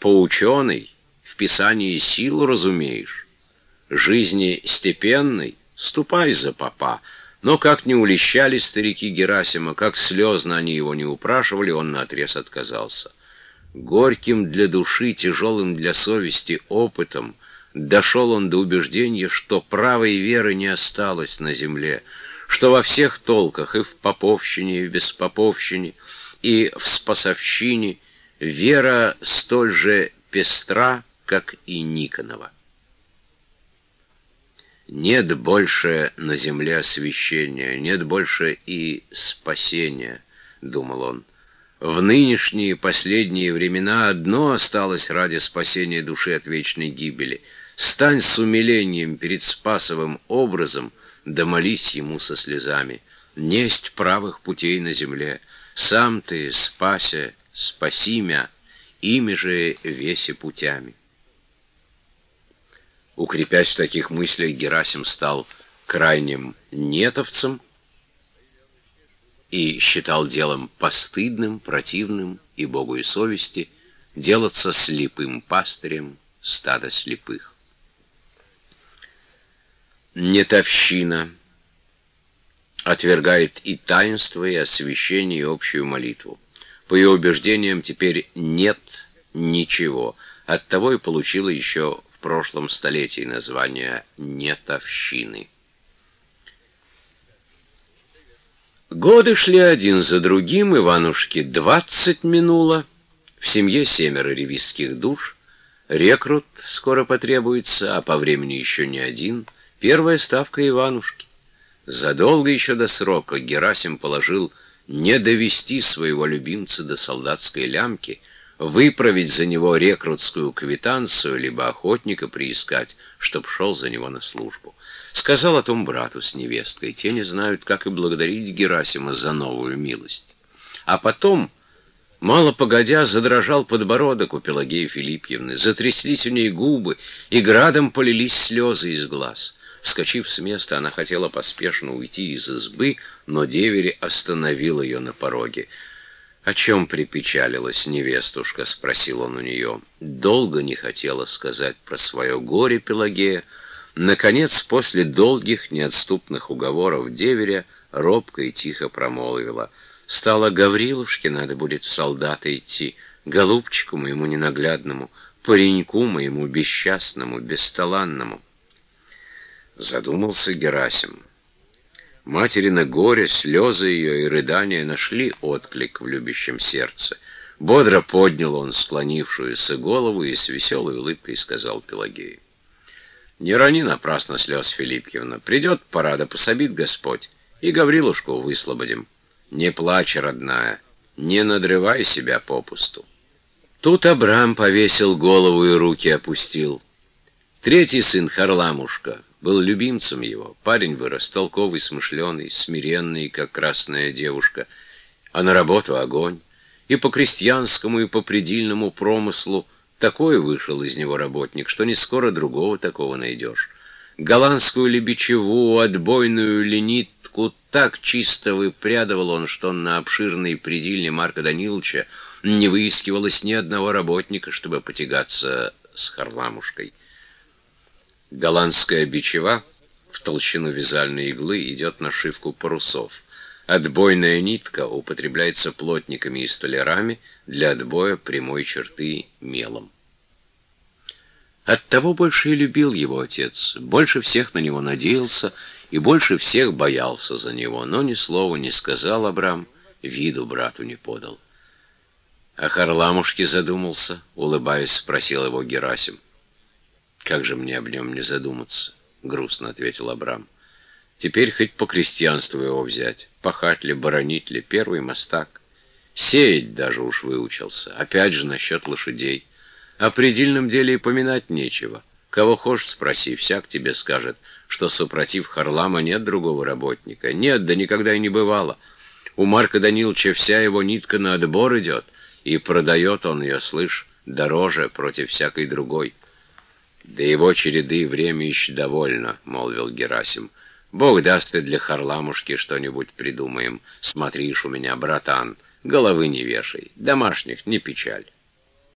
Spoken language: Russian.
поученый, в писании силу разумеешь, жизни степенной, ступай за папа. Но как не улещали старики Герасима, как слезно они его не упрашивали, он наотрез отказался. Горьким для души, тяжелым для совести опытом дошел он до убеждения, что правой веры не осталось на земле, что во всех толках, и в поповщине, и в беспоповщине, и в спасовщине, вера столь же пестра, как и Никонова. Нет больше на земле освящения, нет больше и спасения, думал он. В нынешние последние времена одно осталось ради спасения души от вечной гибели. Стань с умилением перед спасовым образом, да молись ему со слезами. Несть правых путей на земле. Сам ты спася, спаси мя, ими же веси путями. Укрепясь в таких мыслях, Герасим стал крайним нетовцем и считал делом постыдным, противным и Богу и совести делаться слепым пастырем стада слепых. Нетовщина отвергает и таинство, и освящение, и общую молитву. По ее убеждениям теперь нет ничего. Оттого и получила еще прошлом столетии название «нетовщины». Годы шли один за другим, Иванушке двадцать минуло, в семье семеро ревизских душ, рекрут скоро потребуется, а по времени еще не один, первая ставка Иванушки. Задолго еще до срока Герасим положил не довести своего любимца до солдатской лямки — выправить за него рекрутскую квитанцию, либо охотника приискать, чтоб шел за него на службу. Сказал о том брату с невесткой. Те не знают, как и благодарить Герасима за новую милость. А потом, мало погодя, задрожал подбородок у Пелагеи Филиппьевны, затряслись у ней губы, и градом полились слезы из глаз. Вскочив с места, она хотела поспешно уйти из избы, но деверь остановил ее на пороге. «О чем припечалилась невестушка?» — спросил он у нее. Долго не хотела сказать про свое горе Пелагея. Наконец, после долгих неотступных уговоров деверя, робко и тихо промолвила. «Стало Гаврилушке надо будет в солдаты идти, голубчику моему ненаглядному, пареньку моему бесчастному, бесталанному». Задумался Герасим. Материна горе, слезы ее и рыдания нашли отклик в любящем сердце. Бодро поднял он склонившуюся голову и с веселой улыбкой сказал Пелагею. «Не рони напрасно слез, Филиппьевна. Придет пора, да пособит Господь, и Гаврилушку выслободим. Не плачь, родная, не надрывай себя попусту». Тут Абрам повесил голову и руки опустил. Третий сын Харламушка был любимцем его. Парень вырос толковый, смышленый, смиренный, как красная девушка, а на работу огонь. И по крестьянскому, и по предельному промыслу такой вышел из него работник, что не скоро другого такого найдешь. Голландскую лебечеву, отбойную ленитку так чисто выпрядывал он, что на обширной предельне Марка Даниловича не выискивалось ни одного работника, чтобы потягаться с Харламушкой. Голландская бичева в толщину вязальной иглы идет нашивку парусов. Отбойная нитка употребляется плотниками и столярами для отбоя прямой черты мелом. Оттого больше и любил его отец, больше всех на него надеялся и больше всех боялся за него, но ни слова не сказал Абрам, виду брату не подал. А Харламушке задумался, улыбаясь, спросил его Герасим. «Как же мне об нем не задуматься?» — грустно ответил Абрам. «Теперь хоть по крестьянству его взять, пахать ли, боронить ли, первый мостак. Сеять даже уж выучился, опять же насчет лошадей. О предельном деле и поминать нечего. Кого хочешь спроси, всяк тебе скажет, что супротив Харлама нет другого работника. Нет, да никогда и не бывало. У Марка Даниловича вся его нитка на отбор идет, и продает он ее, слышь, дороже против всякой другой». «До его череды время еще довольно», — молвил Герасим. «Бог даст и для Харламушки что-нибудь придумаем. Смотришь у меня, братан, головы не вешай, домашних не печаль».